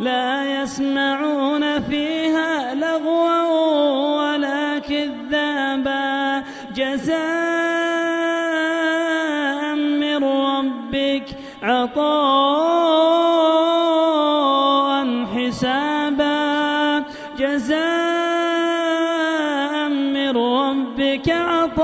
لا يسمعون فيها لغوا ولا كذابا. جزاء من ربك عطاء حسابا. جزاء من ربك عطاء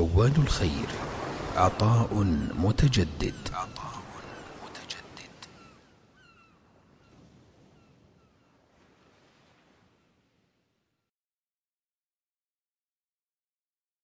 جواد الخير. عطاء متجدد.